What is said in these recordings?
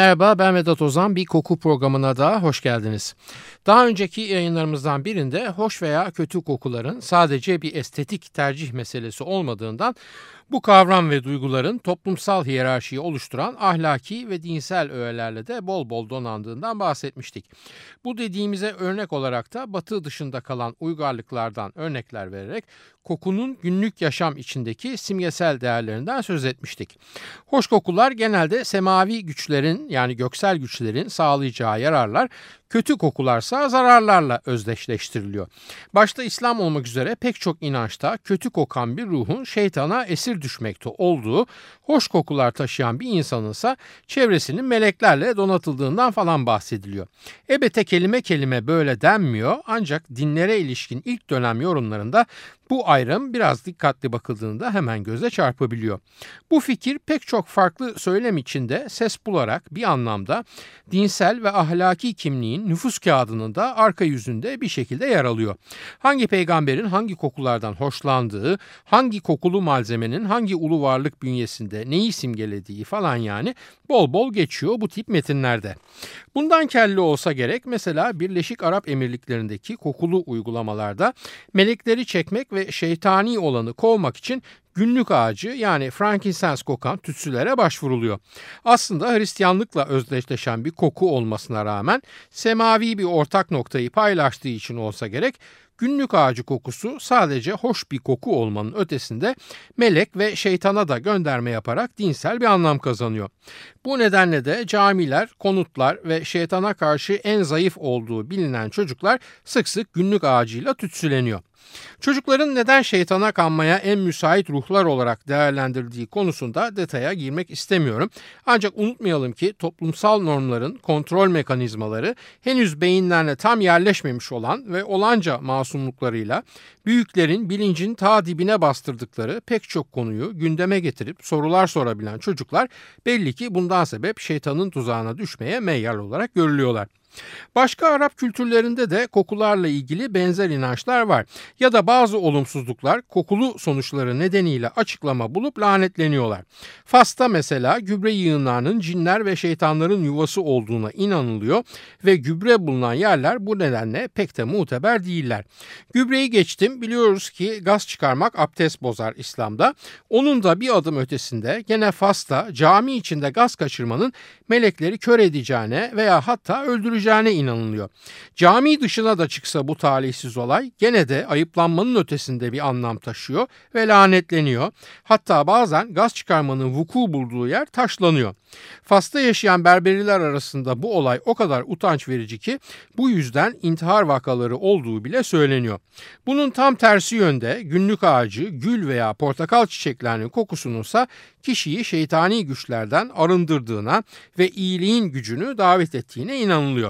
Merhaba ben Vedat Ozan. Bir koku programına da hoş geldiniz. Daha önceki yayınlarımızdan birinde hoş veya kötü kokuların sadece bir estetik tercih meselesi olmadığından bu kavram ve duyguların toplumsal hiyerarşiyi oluşturan ahlaki ve dinsel öğelerle de bol bol donandığından bahsetmiştik. Bu dediğimize örnek olarak da batı dışında kalan uygarlıklardan örnekler vererek kokunun günlük yaşam içindeki simgesel değerlerinden söz etmiştik. Hoş kokular genelde semavi güçlerin yani göksel güçlerin sağlayacağı yararlar kötü kokularsa zararlarla özdeşleştiriliyor. Başta İslam olmak üzere pek çok inançta kötü kokan bir ruhun şeytana esir düşmekte olduğu, hoş kokular taşıyan bir insanınsa çevresinin meleklerle donatıldığından falan bahsediliyor. Ebete kelime kelime böyle denmiyor ancak dinlere ilişkin ilk dönem yorumlarında bu ayrım biraz dikkatli bakıldığında hemen göze çarpabiliyor. Bu fikir pek çok farklı söylem içinde ses bularak bir anlamda dinsel ve ahlaki kimliğin nüfus kağıdının da arka yüzünde bir şekilde yer alıyor. Hangi peygamberin hangi kokulardan hoşlandığı, hangi kokulu malzemenin hangi ulu varlık bünyesinde neyi simgelediği falan yani bol bol geçiyor bu tip metinlerde. Bundan kelli olsa gerek mesela Birleşik Arap Emirlikleri'ndeki kokulu uygulamalarda melekleri çekmek ve şeytani olanı kovmak için günlük ağacı yani frankincense kokan tütsülere başvuruluyor. Aslında Hristiyanlıkla özdeşleşen bir koku olmasına rağmen semavi bir ortak noktayı paylaştığı için olsa gerek Günlük ağacı kokusu sadece hoş bir koku olmanın ötesinde melek ve şeytana da gönderme yaparak dinsel bir anlam kazanıyor. Bu nedenle de camiler, konutlar ve şeytana karşı en zayıf olduğu bilinen çocuklar sık sık günlük ağacıyla tütsüleniyor. Çocukların neden şeytana kanmaya en müsait ruhlar olarak değerlendirildiği konusunda detaya girmek istemiyorum. Ancak unutmayalım ki toplumsal normların kontrol mekanizmaları henüz beyinlerine tam yerleşmemiş olan ve olanca masumluklarıyla büyüklerin bilincin ta dibine bastırdıkları pek çok konuyu gündeme getirip sorular sorabilen çocuklar belli ki bundan sebep şeytanın tuzağına düşmeye meyyal olarak görülüyorlar. Başka Arap kültürlerinde de kokularla ilgili benzer inançlar var. Ya da bazı olumsuzluklar kokulu sonuçları nedeniyle açıklama bulup lanetleniyorlar. Fas'ta mesela gübre yığınlarının cinler ve şeytanların yuvası olduğuna inanılıyor ve gübre bulunan yerler bu nedenle pek de muteber değiller. Gübreyi geçtim biliyoruz ki gaz çıkarmak abdest bozar İslam'da. Onun da bir adım ötesinde gene Fas'ta cami içinde gaz kaçırmanın melekleri kör edeceğine veya hatta öldüreceğine öldüreceğine inanılıyor. Cami dışına da çıksa bu talihsiz olay gene de ayıplanmanın ötesinde bir anlam taşıyor ve lanetleniyor. Hatta bazen gaz çıkarmanın vuku bulduğu yer taşlanıyor. Fas'ta yaşayan Berberiler arasında bu olay o kadar utanç verici ki bu yüzden intihar vakaları olduğu bile söyleniyor. Bunun tam tersi yönde günlük ağacı, gül veya portakal çiçeklerinin kokusununsa kişiyi şeytani güçlerden arındırdığına ve iyiliğin gücünü davet ettiğine inanılıyor.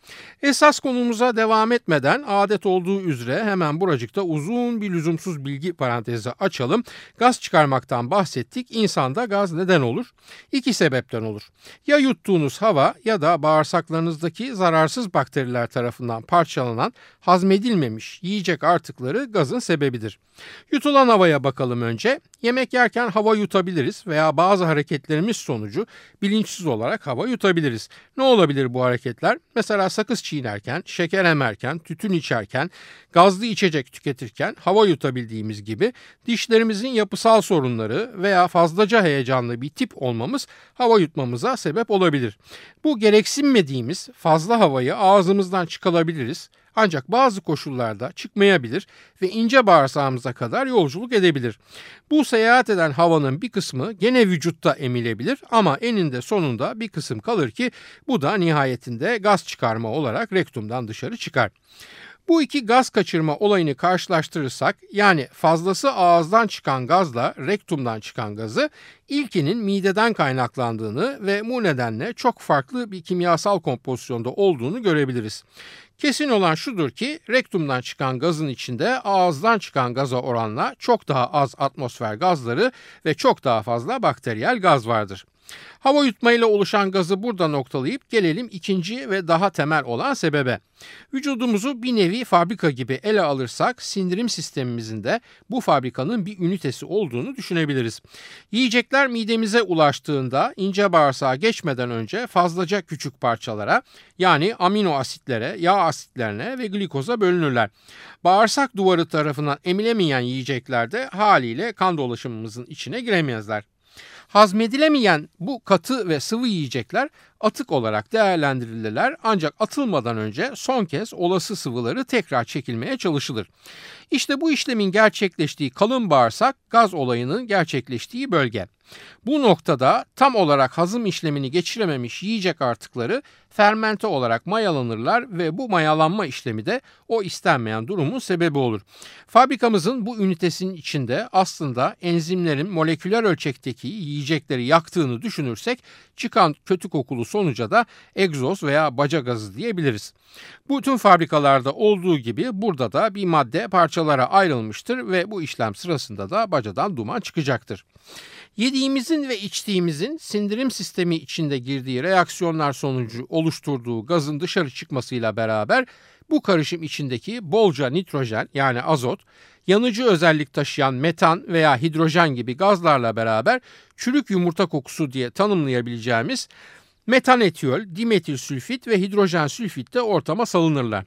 Esas konumuza devam etmeden adet olduğu üzere hemen buracıkta uzun bir lüzumsuz bilgi parantezi açalım. Gaz çıkarmaktan bahsettik. İnsanda gaz neden olur? İki sebepten olur. Ya yuttuğunuz hava ya da bağırsaklarınızdaki zararsız bakteriler tarafından parçalanan hazmedilmemiş yiyecek artıkları gazın sebebidir. Yutulan havaya bakalım önce. Yemek yerken hava yutabiliriz veya bazı hareketlerimiz sonucu bilinçsiz olarak hava yutabiliriz. Ne olabilir bu hareketler? Mesela sakız çiğnerken, şeker emerken, tütün içerken, gazlı içecek tüketirken hava yutabildiğimiz gibi dişlerimizin yapısal sorunları veya fazlaca heyecanlı bir tip olmamız hava yutmamıza sebep olabilir. Bu gereksinmediğimiz fazla havayı ağzımızdan çıkarabiliriz ancak bazı koşullarda çıkmayabilir ve ince bağırsağımıza kadar yolculuk edebilir. Bu seyahat eden havanın bir kısmı gene vücutta emilebilir ama eninde sonunda bir kısım kalır ki bu da nihayetinde gaz çıkarma olarak rektumdan dışarı çıkar. Bu iki gaz kaçırma olayını karşılaştırırsak yani fazlası ağızdan çıkan gazla rektumdan çıkan gazı ilkinin mideden kaynaklandığını ve bu nedenle çok farklı bir kimyasal kompozisyonda olduğunu görebiliriz. Kesin olan şudur ki rektumdan çıkan gazın içinde ağızdan çıkan gaza oranla çok daha az atmosfer gazları ve çok daha fazla bakteriyel gaz vardır. Hava yutmayla oluşan gazı burada noktalayıp gelelim ikinci ve daha temel olan sebebe. Vücudumuzu bir nevi fabrika gibi ele alırsak sindirim sistemimizin de bu fabrikanın bir ünitesi olduğunu düşünebiliriz. Yiyecekler midemize ulaştığında ince bağırsağa geçmeden önce fazlaca küçük parçalara yani amino asitlere, yağ asitlerine ve glikoza bölünürler. Bağırsak duvarı tarafından emilemeyen yiyecekler de haliyle kan dolaşımımızın içine giremezler. Hazmedilemeyen bu katı ve sıvı yiyecekler atık olarak değerlendirilirler ancak atılmadan önce son kez olası sıvıları tekrar çekilmeye çalışılır. İşte bu işlemin gerçekleştiği kalın bağırsak gaz olayının gerçekleştiği bölge. Bu noktada tam olarak hazım işlemini geçirememiş yiyecek artıkları fermente olarak mayalanırlar ve bu mayalanma işlemi de o istenmeyen durumun sebebi olur. Fabrikamızın bu ünitesinin içinde aslında enzimlerin moleküler ölçekteki yiyecekleri yaktığını düşünürsek çıkan kötü kokulu sonuca da egzoz veya baca gazı diyebiliriz. Bu tüm fabrikalarda olduğu gibi burada da bir madde parçalara ayrılmıştır ve bu işlem sırasında da bacadan duman çıkacaktır. Yediğimizin ve içtiğimizin sindirim sistemi içinde girdiği reaksiyonlar sonucu oluşturduğu gazın dışarı çıkmasıyla beraber bu karışım içindeki bolca nitrojen yani azot, yanıcı özellik taşıyan metan veya hidrojen gibi gazlarla beraber çürük yumurta kokusu diye tanımlayabileceğimiz metanetiyol, dimetil sülfit ve hidrojen sülfit de ortama salınırlar.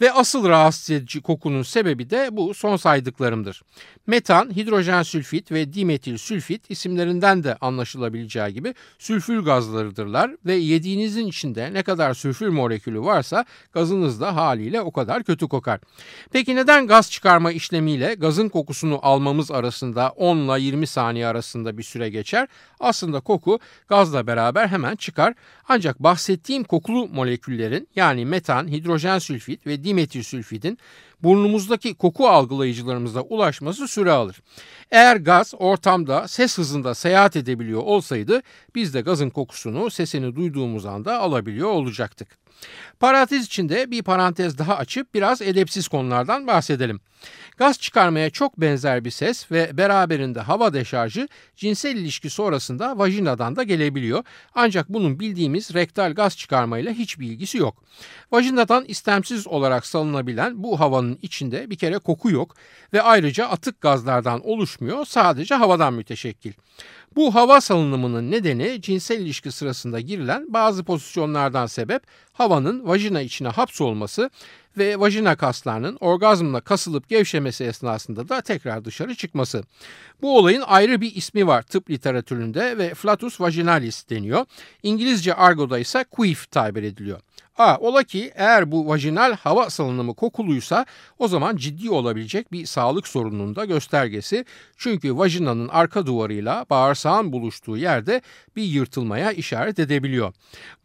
Ve asıl rahatsız edici kokunun sebebi de bu son saydıklarımdır. Metan, hidrojen sülfit ve dimetil sülfit isimlerinden de anlaşılabileceği gibi sülfür gazlarıdırlar ve yediğinizin içinde ne kadar sülfür molekülü varsa gazınız da haliyle o kadar kötü kokar. Peki neden gaz çıkarma işlemiyle gazın kokusunu almamız arasında 10 ile 20 saniye arasında bir süre geçer? Aslında koku gazla beraber hemen çıkar ancak bahsettiğim kokulu moleküllerin yani metan, hidrojen sülfit ve dimetil sülfitin burnumuzdaki koku algılayıcılarımıza ulaşması süre alır. Eğer gaz ortamda ses hızında seyahat edebiliyor olsaydı biz de gazın kokusunu sesini duyduğumuz anda alabiliyor olacaktık. Parantez içinde bir parantez daha açıp biraz edepsiz konulardan bahsedelim. Gaz çıkarmaya çok benzer bir ses ve beraberinde hava deşarjı cinsel ilişki sonrasında vajinadan da gelebiliyor. Ancak bunun bildiğimiz rektal gaz çıkarmayla hiçbir ilgisi yok. Vajinadan istemsiz olarak salınabilen bu havanın içinde bir kere koku yok ve ayrıca atık gazlardan oluşmuyor sadece havadan müteşekkil. Bu hava salınımının nedeni cinsel ilişki sırasında girilen bazı pozisyonlardan sebep havanın vajina içine hapsolması ve vajina kaslarının orgazmla kasılıp gevşemesi esnasında da tekrar dışarı çıkması. Bu olayın ayrı bir ismi var tıp literatüründe ve flatus vaginalis deniyor. İngilizce argoda ise queef tabir ediliyor. A, ola ki eğer bu vajinal hava salınımı kokuluysa o zaman ciddi olabilecek bir sağlık sorununun da göstergesi. Çünkü vajinanın arka duvarıyla bağırsağın buluştuğu yerde bir yırtılmaya işaret edebiliyor.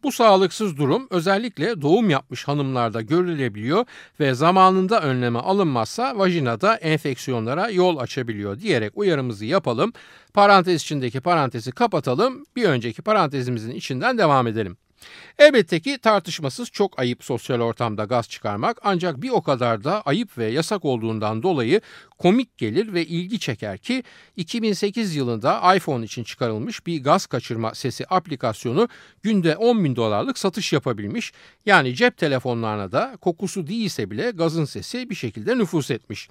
Bu sağlıksız durum özellikle doğum yapmış hanımlarda görülebiliyor ve zamanında önleme alınmazsa vajinada enfeksiyonlara yol açabiliyor diyerek uyarımızı yapalım. Parantez içindeki parantezi kapatalım. Bir önceki parantezimizin içinden devam edelim. Elbette ki tartışmasız çok ayıp sosyal ortamda gaz çıkarmak ancak bir o kadar da ayıp ve yasak olduğundan dolayı komik gelir ve ilgi çeker ki 2008 yılında iPhone için çıkarılmış bir gaz kaçırma sesi aplikasyonu günde 10 bin dolarlık satış yapabilmiş. Yani cep telefonlarına da kokusu değilse bile gazın sesi bir şekilde nüfus etmiş.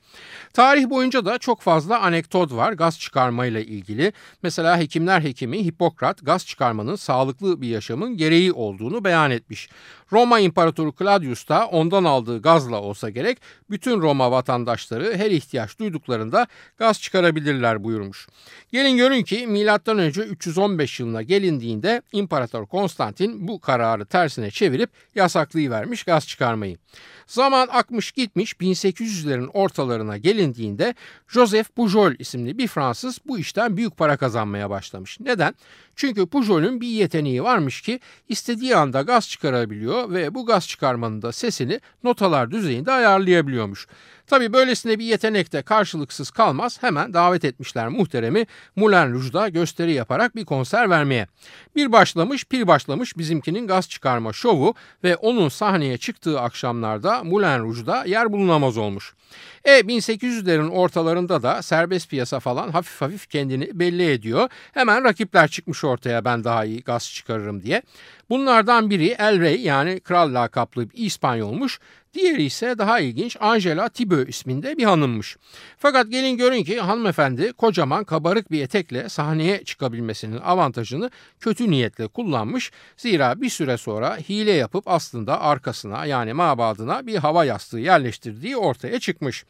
Tarih boyunca da çok fazla anekdot var gaz çıkarmayla ilgili. Mesela hekimler hekimi Hipokrat gaz çıkarmanın sağlıklı bir yaşamın gereği olduğunu beyan etmiş. Roma İmparatoru Claudius da ondan aldığı gazla olsa gerek bütün Roma vatandaşları her ihtiyaç duyduklarında gaz çıkarabilirler buyurmuş. Gelin görün ki M.Ö. 315 yılına gelindiğinde İmparator Konstantin bu kararı tersine çevirip yasaklayıvermiş gaz çıkarmayı. Zaman akmış gitmiş 1800'lerin ortalarına gelindiğinde Joseph Pujol isimli bir Fransız bu işten büyük para kazanmaya başlamış. Neden? Çünkü Pujol'ün bir yeteneği varmış ki istediği anda gaz çıkarabiliyor ve bu gaz çıkarmanın da sesini notalar düzeyinde ayarlayabiliyormuş. Tabi böylesine bir yetenek de karşılıksız kalmaz hemen davet etmişler muhteremi Moulin Rouge'da gösteri yaparak bir konser vermeye. Bir başlamış bir başlamış bizimkinin gaz çıkarma şovu ve onun sahneye çıktığı akşamlarda Moulin Rouge'da yer bulunamaz olmuş. E 1800'lerin ortalarında da serbest piyasa falan hafif hafif kendini belli ediyor. Hemen rakipler çıkmış ortaya ben daha iyi gaz çıkarırım diye. Bunlardan biri El Rey yani kral lakaplı bir İspanyolmuş. Diğeri ise daha ilginç Angela Thibault isminde bir hanımmış. Fakat gelin görün ki hanımefendi kocaman kabarık bir etekle sahneye çıkabilmesinin avantajını kötü niyetle kullanmış. Zira bir süre sonra hile yapıp aslında arkasına yani mabadına bir hava yastığı yerleştirdiği ortaya çıkmış.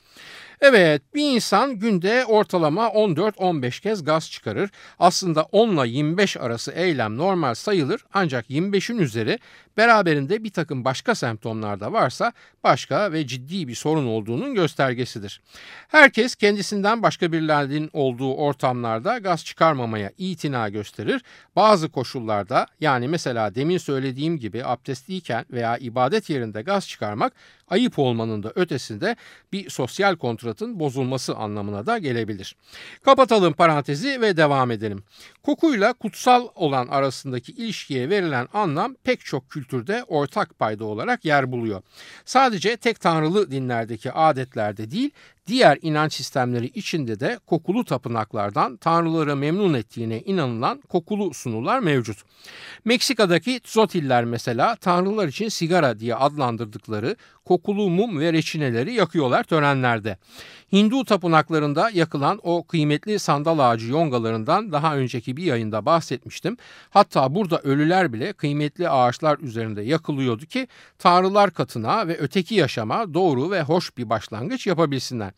Evet bir insan günde ortalama 14-15 kez gaz çıkarır. Aslında 10 ile 25 arası eylem normal sayılır ancak 25'in üzeri beraberinde bir takım başka semptomlar da varsa başka ve ciddi bir sorun olduğunun göstergesidir. Herkes kendisinden başka birilerinin olduğu ortamlarda gaz çıkarmamaya itina gösterir. Bazı koşullarda yani mesela demin söylediğim gibi abdestliyken veya ibadet yerinde gaz çıkarmak ayıp olmanın da ötesinde bir sosyal kontratın bozulması anlamına da gelebilir. Kapatalım parantezi ve devam edelim. Kokuyla kutsal olan arasındaki ilişkiye verilen anlam pek çok kültürde ortak payda olarak yer buluyor. Sadece tek tanrılı dinlerdeki adetlerde değil, diğer inanç sistemleri içinde de kokulu tapınaklardan tanrıları memnun ettiğine inanılan kokulu sunular mevcut. Meksika'daki Tzotiller mesela tanrılar için sigara diye adlandırdıkları kokulu mum ve reçineleri yakıyorlar törenlerde. Hindu tapınaklarında yakılan o kıymetli sandal ağacı yongalarından daha önceki bir yayında bahsetmiştim. Hatta burada ölüler bile kıymetli ağaçlar üzerinde yakılıyordu ki tanrılar katına ve öteki yaşama doğru ve hoş bir başlangıç yapabilsinler.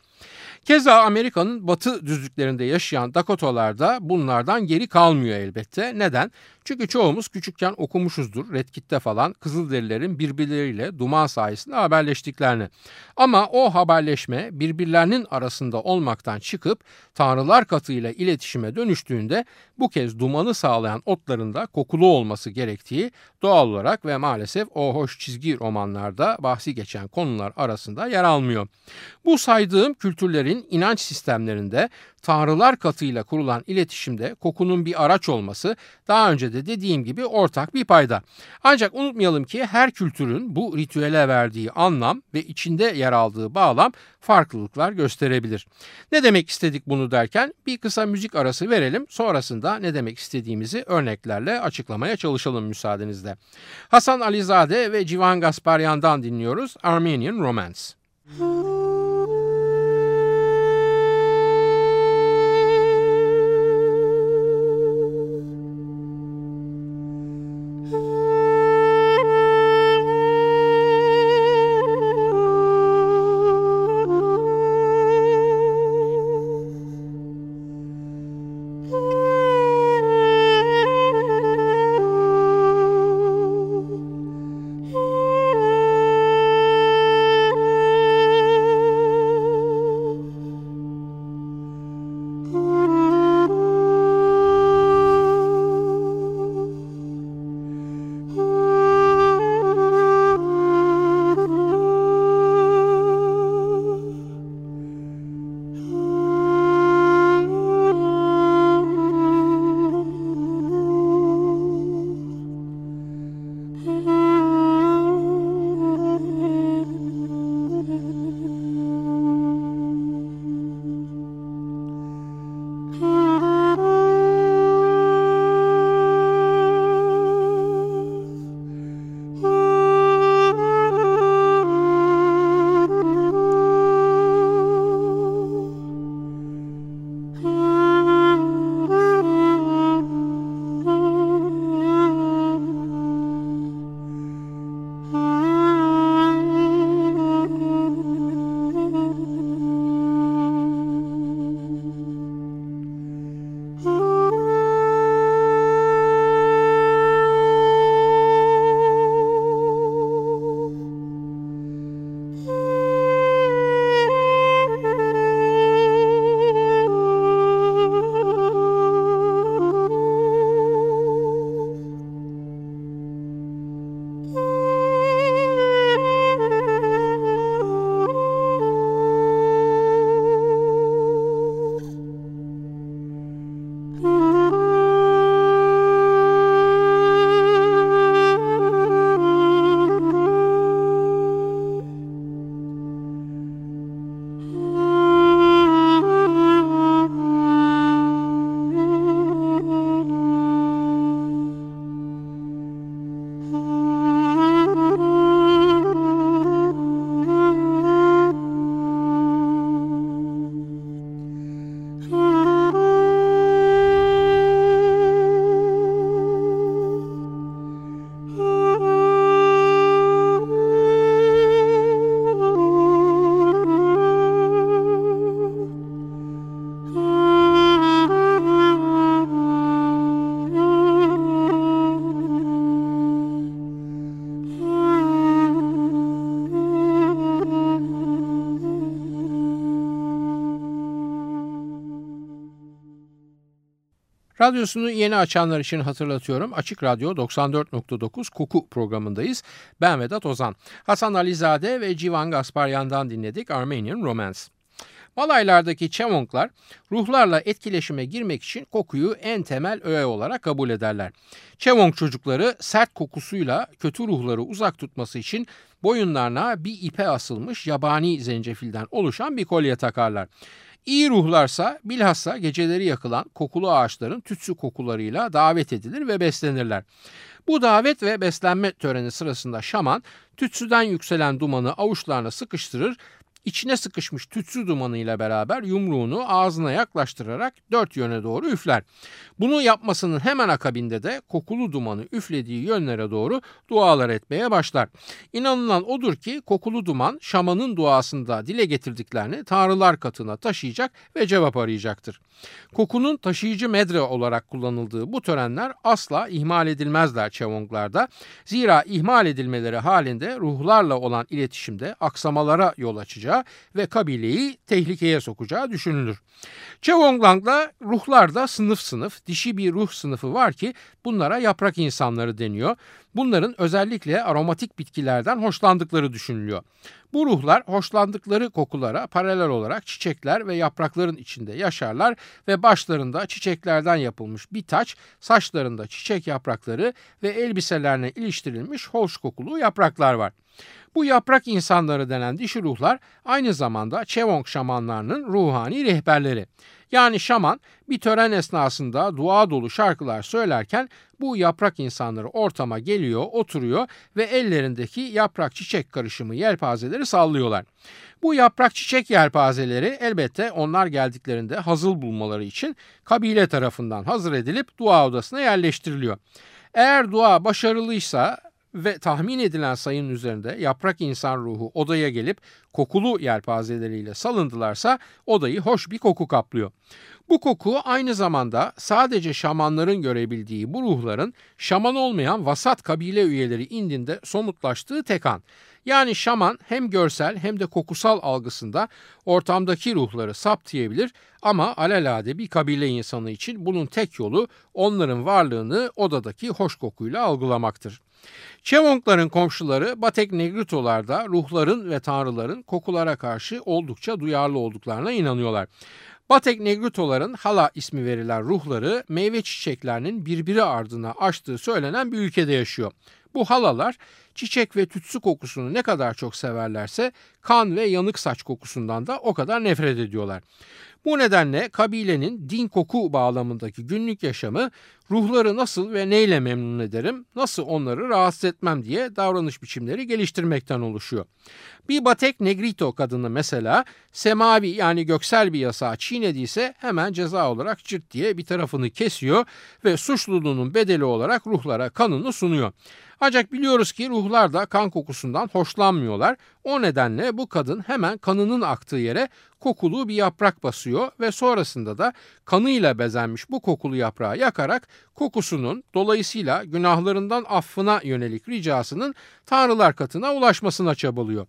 Keza Amerika'nın batı düzlüklerinde yaşayan Dakotalar da bunlardan geri kalmıyor elbette. Neden? Çünkü çoğumuz küçükken okumuşuzdur Redkit'te falan Kızılderililerin birbirleriyle duman sayesinde haberleştiklerini. Ama o haberleşme birbirlerinin arasında olmaktan çıkıp tanrılar katıyla iletişime dönüştüğünde bu kez dumanı sağlayan otların da kokulu olması gerektiği doğal olarak ve maalesef o hoş çizgi romanlarda bahsi geçen konular arasında yer almıyor. Bu saydığım kültürlerin inanç sistemlerinde tanrılar katıyla kurulan iletişimde kokunun bir araç olması daha önce de dediğim gibi ortak bir payda. Ancak unutmayalım ki her kültürün bu ritüele verdiği anlam ve içinde yer aldığı bağlam farklılıklar gösterebilir. Ne demek istedik bunu derken bir kısa müzik arası verelim sonrasında ne demek istediğimizi örneklerle açıklamaya çalışalım müsaadenizle. Hasan Alizade ve Civan Gasparyan'dan dinliyoruz Armenian Romance. Radyosunu yeni açanlar için hatırlatıyorum. Açık Radyo 94.9 Kuku programındayız. Ben Vedat Ozan. Hasan Alizade ve Civan Gasparyan'dan dinledik Armenian Romance. Malaylardaki Çevonklar ruhlarla etkileşime girmek için kokuyu en temel öğe olarak kabul ederler. Çevonk çocukları sert kokusuyla kötü ruhları uzak tutması için boyunlarına bir ipe asılmış yabani zencefilden oluşan bir kolye takarlar. İyi ruhlarsa bilhassa geceleri yakılan kokulu ağaçların tütsü kokularıyla davet edilir ve beslenirler. Bu davet ve beslenme töreni sırasında şaman tütsüden yükselen dumanı avuçlarına sıkıştırır içine sıkışmış tütsü dumanıyla beraber yumruğunu ağzına yaklaştırarak dört yöne doğru üfler. Bunu yapmasının hemen akabinde de kokulu dumanı üflediği yönlere doğru dualar etmeye başlar. İnanılan odur ki kokulu duman şamanın duasında dile getirdiklerini tanrılar katına taşıyacak ve cevap arayacaktır. Kokunun taşıyıcı medre olarak kullanıldığı bu törenler asla ihmal edilmezler Çevonglarda. Zira ihmal edilmeleri halinde ruhlarla olan iletişimde aksamalara yol açacağı ve kabileyi tehlikeye sokacağı düşünülür. Çevonglang'da ruhlarda sınıf sınıf dişi bir ruh sınıfı var ki bunlara yaprak insanları deniyor. Bunların özellikle aromatik bitkilerden hoşlandıkları düşünülüyor. Bu ruhlar hoşlandıkları kokulara paralel olarak çiçekler ve yaprakların içinde yaşarlar ve başlarında çiçeklerden yapılmış bir taç, saçlarında çiçek yaprakları ve elbiselerine iliştirilmiş hoş kokulu yapraklar var. Bu yaprak insanları denen dişi ruhlar aynı zamanda Çevong şamanlarının ruhani rehberleri. Yani şaman bir tören esnasında dua dolu şarkılar söylerken bu yaprak insanları ortama geliyor, oturuyor ve ellerindeki yaprak çiçek karışımı yelpazeleri sallıyorlar. Bu yaprak çiçek yelpazeleri elbette onlar geldiklerinde hazır bulmaları için kabile tarafından hazır edilip dua odasına yerleştiriliyor. Eğer dua başarılıysa ve tahmin edilen sayının üzerinde yaprak insan ruhu odaya gelip kokulu yelpazeleriyle salındılarsa odayı hoş bir koku kaplıyor. Bu koku aynı zamanda sadece şamanların görebildiği bu ruhların şaman olmayan vasat kabile üyeleri indinde somutlaştığı tek an. Yani şaman hem görsel hem de kokusal algısında ortamdaki ruhları saptayabilir ama alelade bir kabile insanı için bunun tek yolu onların varlığını odadaki hoş kokuyla algılamaktır. Çevongların komşuları Batek Negritolar'da ruhların ve tanrıların kokulara karşı oldukça duyarlı olduklarına inanıyorlar. Batek Negritoların hala ismi verilen ruhları meyve çiçeklerinin birbiri ardına açtığı söylenen bir ülkede yaşıyor. Bu halalar çiçek ve tütsü kokusunu ne kadar çok severlerse kan ve yanık saç kokusundan da o kadar nefret ediyorlar. Bu nedenle kabilenin din koku bağlamındaki günlük yaşamı ruhları nasıl ve neyle memnun ederim, nasıl onları rahatsız etmem diye davranış biçimleri geliştirmekten oluşuyor. Bir Batek Negrito kadını mesela semavi yani göksel bir yasağı çiğnediyse hemen ceza olarak cırt diye bir tarafını kesiyor ve suçluluğunun bedeli olarak ruhlara kanını sunuyor. Ancak biliyoruz ki ruhlar da kan kokusundan hoşlanmıyorlar. O nedenle bu kadın hemen kanının aktığı yere kokulu bir yaprak basıyor ve sonrasında da kanıyla bezenmiş bu kokulu yaprağı yakarak kokusunun dolayısıyla günahlarından affına yönelik ricasının tanrılar katına ulaşmasına çabalıyor.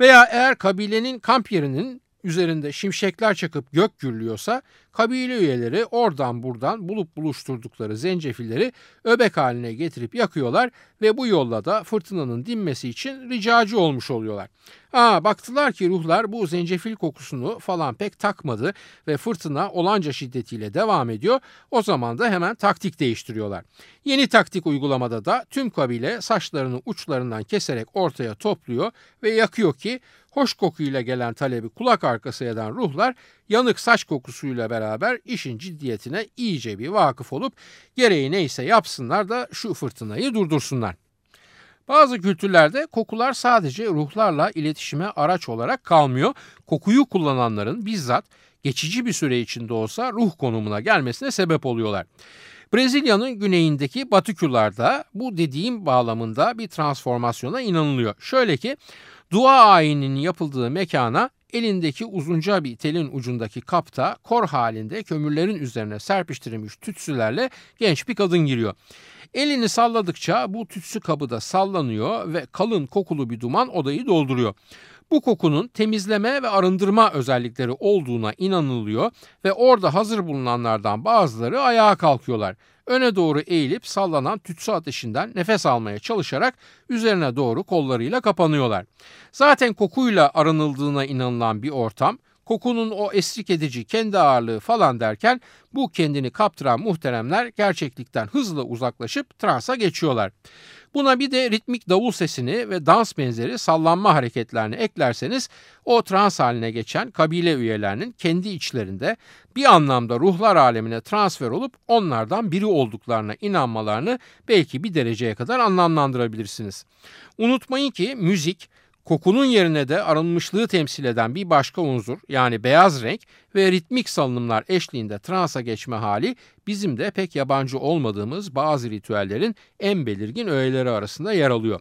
Veya eğer kabilenin kamp yerinin üzerinde şimşekler çakıp gök gürlüyorsa kabile üyeleri oradan buradan bulup buluşturdukları zencefilleri öbek haline getirip yakıyorlar ve bu yolla da fırtınanın dinmesi için ricacı olmuş oluyorlar. Aa, baktılar ki ruhlar bu zencefil kokusunu falan pek takmadı ve fırtına olanca şiddetiyle devam ediyor. O zaman da hemen taktik değiştiriyorlar. Yeni taktik uygulamada da tüm kabile saçlarını uçlarından keserek ortaya topluyor ve yakıyor ki hoş kokuyla gelen talebi kulak arkası eden ruhlar yanık saç kokusuyla beraber işin ciddiyetine iyice bir vakıf olup gereği neyse yapsınlar da şu fırtınayı durdursunlar. Bazı kültürlerde kokular sadece ruhlarla iletişime araç olarak kalmıyor. Kokuyu kullananların bizzat geçici bir süre içinde olsa ruh konumuna gelmesine sebep oluyorlar. Brezilya'nın güneyindeki Batıkülarda bu dediğim bağlamında bir transformasyona inanılıyor. Şöyle ki dua ayininin yapıldığı mekana elindeki uzunca bir telin ucundaki kapta kor halinde kömürlerin üzerine serpiştirilmiş tütsülerle genç bir kadın giriyor. Elini salladıkça bu tütsü kabı da sallanıyor ve kalın kokulu bir duman odayı dolduruyor. Bu kokunun temizleme ve arındırma özellikleri olduğuna inanılıyor ve orada hazır bulunanlardan bazıları ayağa kalkıyorlar. Öne doğru eğilip sallanan tütsü ateşinden nefes almaya çalışarak üzerine doğru kollarıyla kapanıyorlar. Zaten kokuyla arınıldığına inanılan bir ortam kokunun o esrik edici kendi ağırlığı falan derken bu kendini kaptıran muhteremler gerçeklikten hızlı uzaklaşıp transa geçiyorlar. Buna bir de ritmik davul sesini ve dans benzeri sallanma hareketlerini eklerseniz o trans haline geçen kabile üyelerinin kendi içlerinde bir anlamda ruhlar alemine transfer olup onlardan biri olduklarına inanmalarını belki bir dereceye kadar anlamlandırabilirsiniz. Unutmayın ki müzik Kokunun yerine de arınmışlığı temsil eden bir başka unsur yani beyaz renk ve ritmik salınımlar eşliğinde transa geçme hali bizim de pek yabancı olmadığımız bazı ritüellerin en belirgin öğeleri arasında yer alıyor.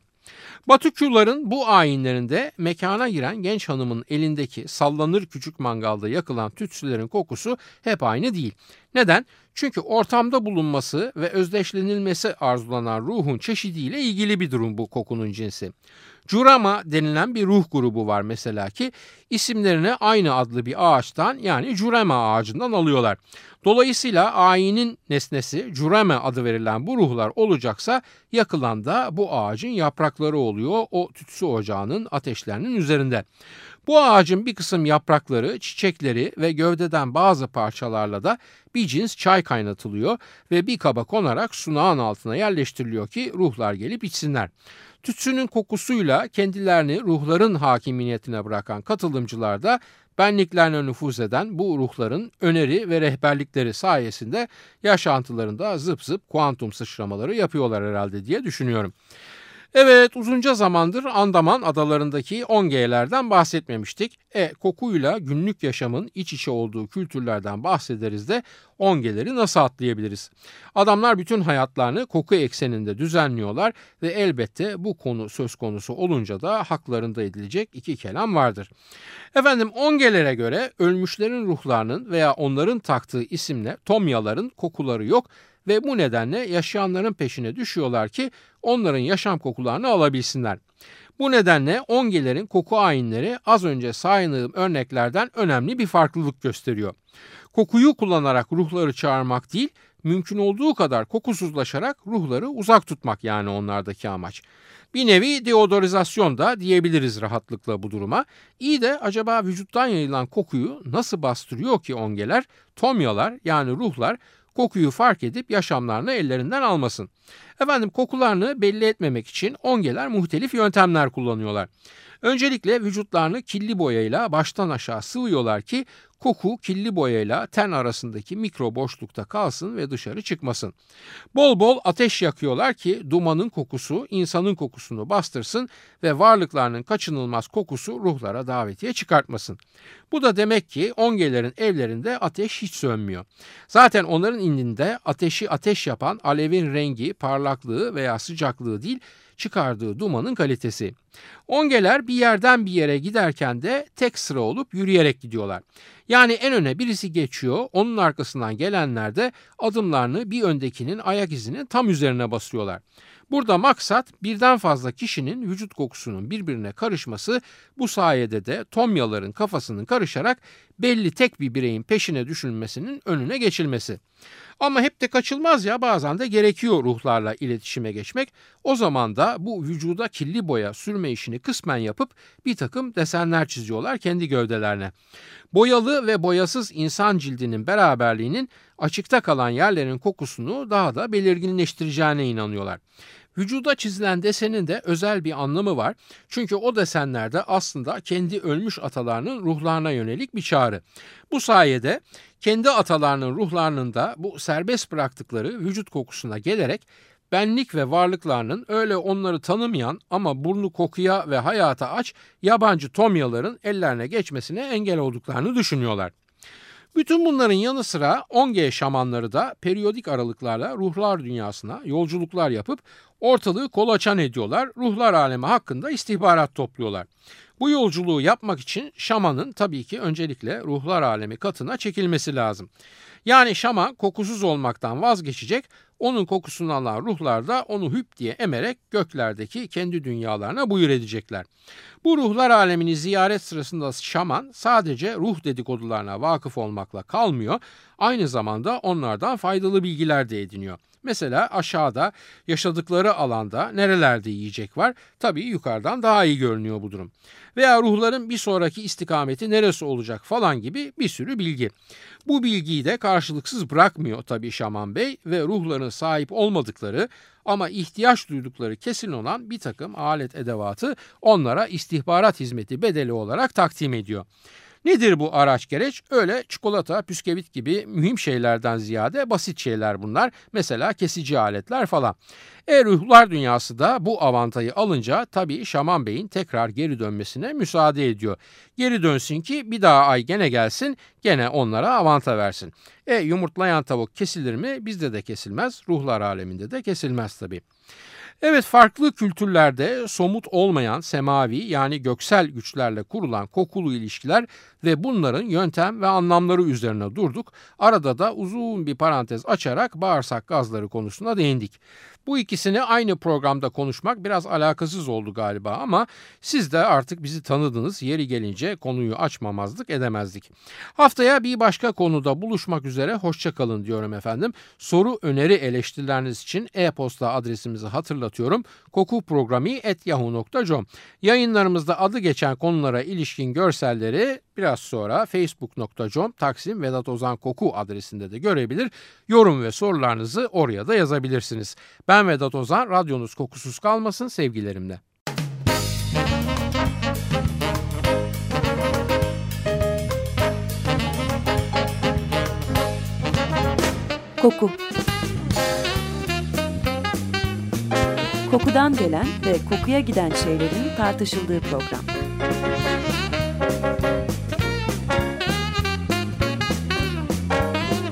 Batukçuların bu ayinlerinde mekana giren genç hanımın elindeki sallanır küçük mangalda yakılan tütsülerin kokusu hep aynı değil. Neden? Çünkü ortamda bulunması ve özdeşlenilmesi arzulanan ruhun çeşidiyle ilgili bir durum bu kokunun cinsi. Curama denilen bir ruh grubu var mesela ki isimlerini aynı adlı bir ağaçtan yani Curama ağacından alıyorlar. Dolayısıyla ayinin nesnesi Curame adı verilen bu ruhlar olacaksa yakılan da bu ağacın yaprakları oluyor o tütsü ocağının ateşlerinin üzerinde. Bu ağacın bir kısım yaprakları, çiçekleri ve gövdeden bazı parçalarla da bir cins çay kaynatılıyor ve bir kaba konarak sunağın altına yerleştiriliyor ki ruhlar gelip içsinler. Tütsünün kokusuyla kendilerini ruhların hakimiyetine bırakan katılımcılar da benliklerine nüfuz eden bu ruhların öneri ve rehberlikleri sayesinde yaşantılarında zıp zıp kuantum sıçramaları yapıyorlar herhalde diye düşünüyorum. Evet uzunca zamandır Andaman adalarındaki 10G'lerden bahsetmemiştik. E kokuyla günlük yaşamın iç içe olduğu kültürlerden bahsederiz de 10G'leri nasıl atlayabiliriz? Adamlar bütün hayatlarını koku ekseninde düzenliyorlar ve elbette bu konu söz konusu olunca da haklarında edilecek iki kelam vardır. Efendim 10G'lere göre ölmüşlerin ruhlarının veya onların taktığı isimle tomyaların kokuları yok ve bu nedenle yaşayanların peşine düşüyorlar ki onların yaşam kokularını alabilsinler. Bu nedenle ongelerin koku ayinleri az önce saydığım örneklerden önemli bir farklılık gösteriyor. Kokuyu kullanarak ruhları çağırmak değil, mümkün olduğu kadar kokusuzlaşarak ruhları uzak tutmak yani onlardaki amaç. Bir nevi deodorizasyon da diyebiliriz rahatlıkla bu duruma. İyi de acaba vücuttan yayılan kokuyu nasıl bastırıyor ki ongeler? Tomyalar yani ruhlar kokuyu fark edip yaşamlarını ellerinden almasın. Efendim kokularını belli etmemek için ongeler muhtelif yöntemler kullanıyorlar. Öncelikle vücutlarını kirli boyayla baştan aşağı sıvıyorlar ki koku kirli boyayla ten arasındaki mikro boşlukta kalsın ve dışarı çıkmasın. Bol bol ateş yakıyorlar ki dumanın kokusu insanın kokusunu bastırsın ve varlıklarının kaçınılmaz kokusu ruhlara davetiye çıkartmasın. Bu da demek ki ongelerin evlerinde ateş hiç sönmüyor. Zaten onların indinde ateşi ateş yapan alevin rengi, parlaklığı veya sıcaklığı değil çıkardığı dumanın kalitesi. Ongeler bir yerden bir yere giderken de tek sıra olup yürüyerek gidiyorlar. Yani en öne birisi geçiyor, onun arkasından gelenler de adımlarını bir öndekinin ayak izinin tam üzerine basıyorlar. Burada maksat birden fazla kişinin vücut kokusunun birbirine karışması bu sayede de tomyaların kafasının karışarak belli tek bir bireyin peşine düşülmesinin önüne geçilmesi. Ama hep de kaçılmaz ya bazen de gerekiyor ruhlarla iletişime geçmek. O zaman da bu vücuda kirli boya sürme işini kısmen yapıp bir takım desenler çiziyorlar kendi gövdelerine. Boyalı ve boyasız insan cildinin beraberliğinin açıkta kalan yerlerin kokusunu daha da belirginleştireceğine inanıyorlar. Vücuda çizilen desenin de özel bir anlamı var. Çünkü o desenlerde aslında kendi ölmüş atalarının ruhlarına yönelik bir çağrı. Bu sayede kendi atalarının ruhlarının da bu serbest bıraktıkları vücut kokusuna gelerek benlik ve varlıklarının öyle onları tanımayan ama burnu kokuya ve hayata aç yabancı tomyaların ellerine geçmesine engel olduklarını düşünüyorlar. Bütün bunların yanı sıra 10G şamanları da periyodik aralıklarla ruhlar dünyasına yolculuklar yapıp ortalığı kolaçan ediyorlar, ruhlar alemi hakkında istihbarat topluyorlar. Bu yolculuğu yapmak için şamanın tabii ki öncelikle ruhlar alemi katına çekilmesi lazım. Yani şaman kokusuz olmaktan vazgeçecek, Onun kokusunu alan ruhlar da onu hüp diye emerek göklerdeki kendi dünyalarına buyur edecekler. Bu ruhlar alemini ziyaret sırasında şaman sadece ruh dedikodularına vakıf olmakla kalmıyor, aynı zamanda onlardan faydalı bilgiler de ediniyor. Mesela aşağıda yaşadıkları alanda nerelerde yiyecek var? Tabii yukarıdan daha iyi görünüyor bu durum. Veya ruhların bir sonraki istikameti neresi olacak falan gibi bir sürü bilgi. Bu bilgiyi de karşılıksız bırakmıyor tabii Şaman Bey ve ruhların sahip olmadıkları ama ihtiyaç duydukları kesin olan bir takım alet edevatı onlara istihbarat hizmeti bedeli olarak takdim ediyor. Nedir bu araç gereç? Öyle çikolata, püskevit gibi mühim şeylerden ziyade basit şeyler bunlar. Mesela kesici aletler falan. E ruhlar dünyası da bu avantayı alınca tabii Şaman Bey'in tekrar geri dönmesine müsaade ediyor. Geri dönsün ki bir daha ay gene gelsin gene onlara avanta versin. E yumurtlayan tavuk kesilir mi? Bizde de kesilmez. Ruhlar aleminde de kesilmez tabii. Evet farklı kültürlerde somut olmayan semavi yani göksel güçlerle kurulan kokulu ilişkiler ve bunların yöntem ve anlamları üzerine durduk. Arada da uzun bir parantez açarak bağırsak gazları konusuna değindik. Bu ikisini aynı programda konuşmak biraz alakasız oldu galiba ama siz de artık bizi tanıdınız. Yeri gelince konuyu açmamazlık edemezdik. Haftaya bir başka konuda buluşmak üzere hoşçakalın diyorum efendim. Soru, öneri, eleştirileriniz için e-posta adresimizi hatırlatıyorum. kokuprogrami.yahoo.com Yayınlarımızda adı geçen konulara ilişkin görselleri biraz sonra facebook.com Taksim Vedat Ozan Koku adresinde de görebilir. Yorum ve sorularınızı oraya da yazabilirsiniz. Ben Vedat Ozan, radyonuz kokusuz kalmasın sevgilerimle. Koku Kokudan gelen ve kokuya giden şeylerin tartışıldığı program.